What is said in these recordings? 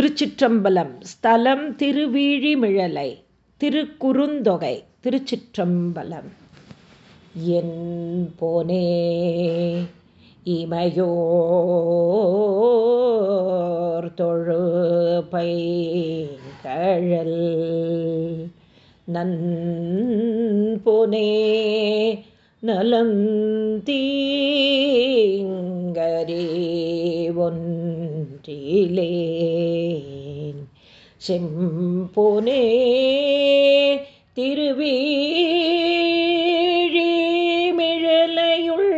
திருச்சிற்றம்பலம் ஸ்தலம் திருவீழிமிழலை திருக்குறுந்தொகை திருச்சிற்றம்பலம். என் போனே இமையோர் தொழுபை கழல் நன் போனே நலம் தீங்கரே ஒன்றிலேன் செம்பொனே திருவீழிமிழலையுள்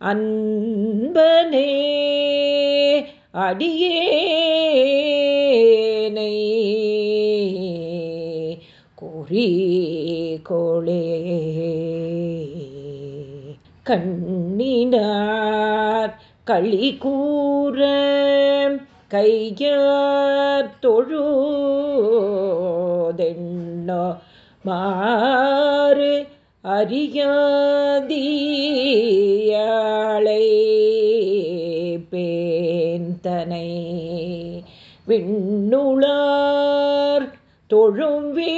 அன்பனே அடியேனை. குறி கோளே கண்ணினார் களி கூற கையார் தொழுதெண்ணோ மாறு அறியாதியாளை பேந்தனை விண்ணுளார் தொழும் வீ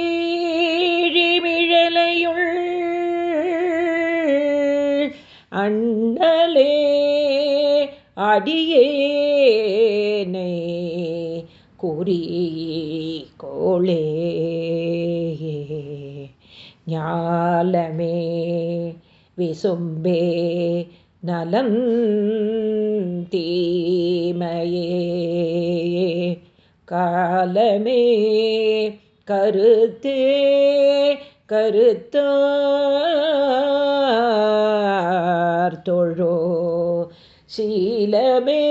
அண்ணலே அடியேனை குறி கோளே. ஞாலமே விசும்பே நலம் தீமையே. காலமே கருத்தே கருத்தார் தொழோ. சீலமே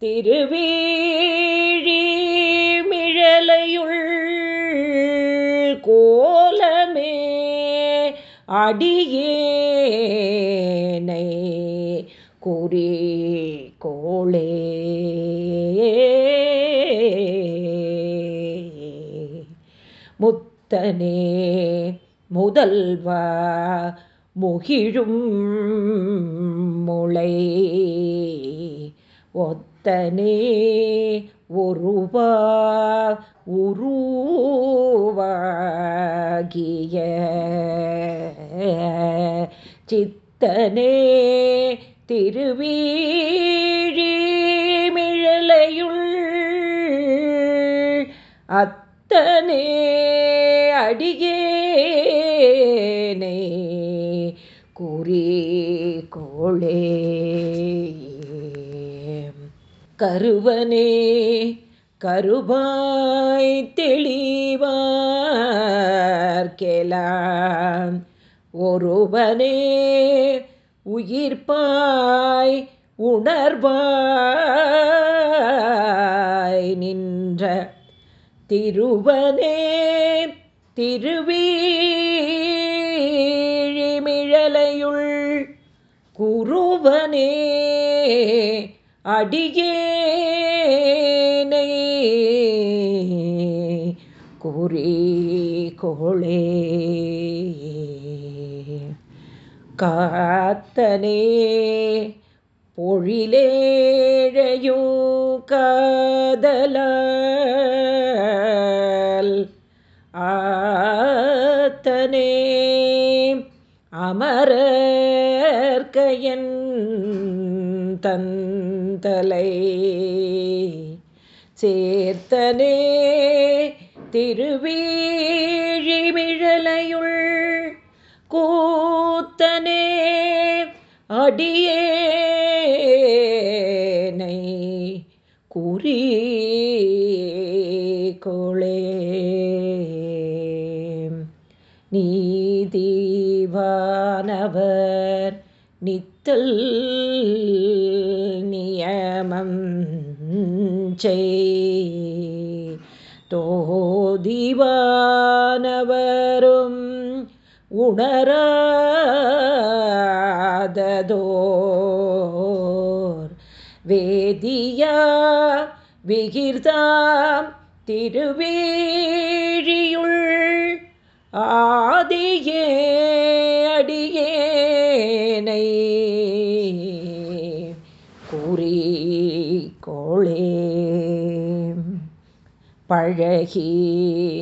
திருவீழிமிழலையுள் கோலமே அடியேனை குறி கோளே. முத்தனே முதல்வா முகிழும் முளை. ஒத்தனே ஒருவா உருவாகிய சித்தனே திருவீழிமிழலையுள் அத்தனே. அடியேனை குறி கோளே. கருவனே கருபாய் தெளிவார்கெலாம் ஒருவனே உயிர்ப்பாய் உணர்வாய் நின்ற திருவனே திருவீழிமிழலையுள் குருவனே அடியேனை குறிகோளே காத்தனே பொழிலேழையும் காதலா அமரர்கையன் தந்தலை சேர்த்தனே திருவீழிமிழலையுள் கூத்தனே அடியேனை குறி நீதிவானவர் நித்தல் நியமம் செய் தோதிவானவரும் உணராததோர். வேதியா விகிர்தாம் திருவேழியுள் ஆதியே அடியேனை. குறி கோளே பழகி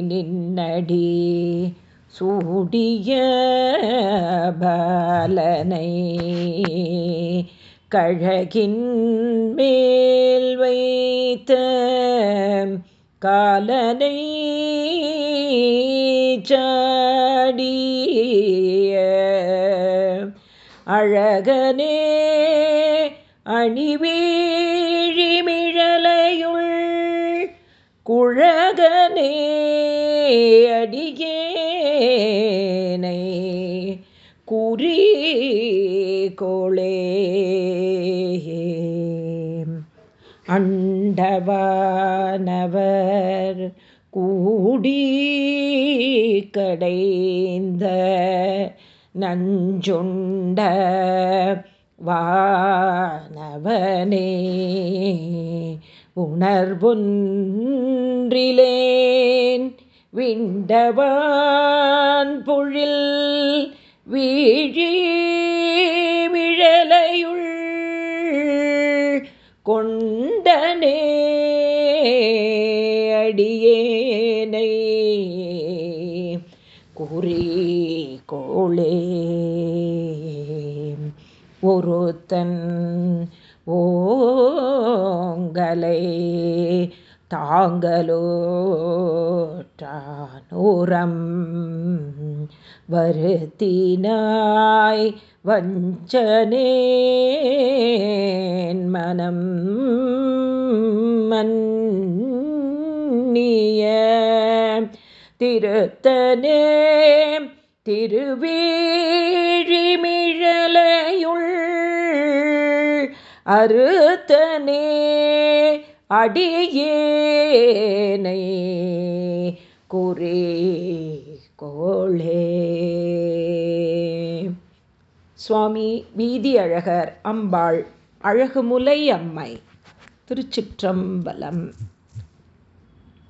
நின்னடி சூடிய பலனை. கழகின் மேல் வைத்த காலனை சாடிய அழகனே அணிவீழிமிழலையுள் குழகனே அடியேனை குறி கோளே அண்டவானவர் கூடி கடைந்த நஞ்சுண்ட வானவனே உணர்வொன்றிலேன் விண்டவான் பொழில் வீழி கோளே ஒருத்தன் ஓங்கலை தாங்கலோற்றானோரம் வருத்தினாய் வஞ்சனேன் மனம் மன்னிய திருத்தனே. திருவேழிமிழலையுள் அறுத்தனே அடியேனை குறி கோளே. சுவாமி வீதி அழகர் அம்பாள் அழகுமுலை அம்மை திருச்சிற்றம்பலம்.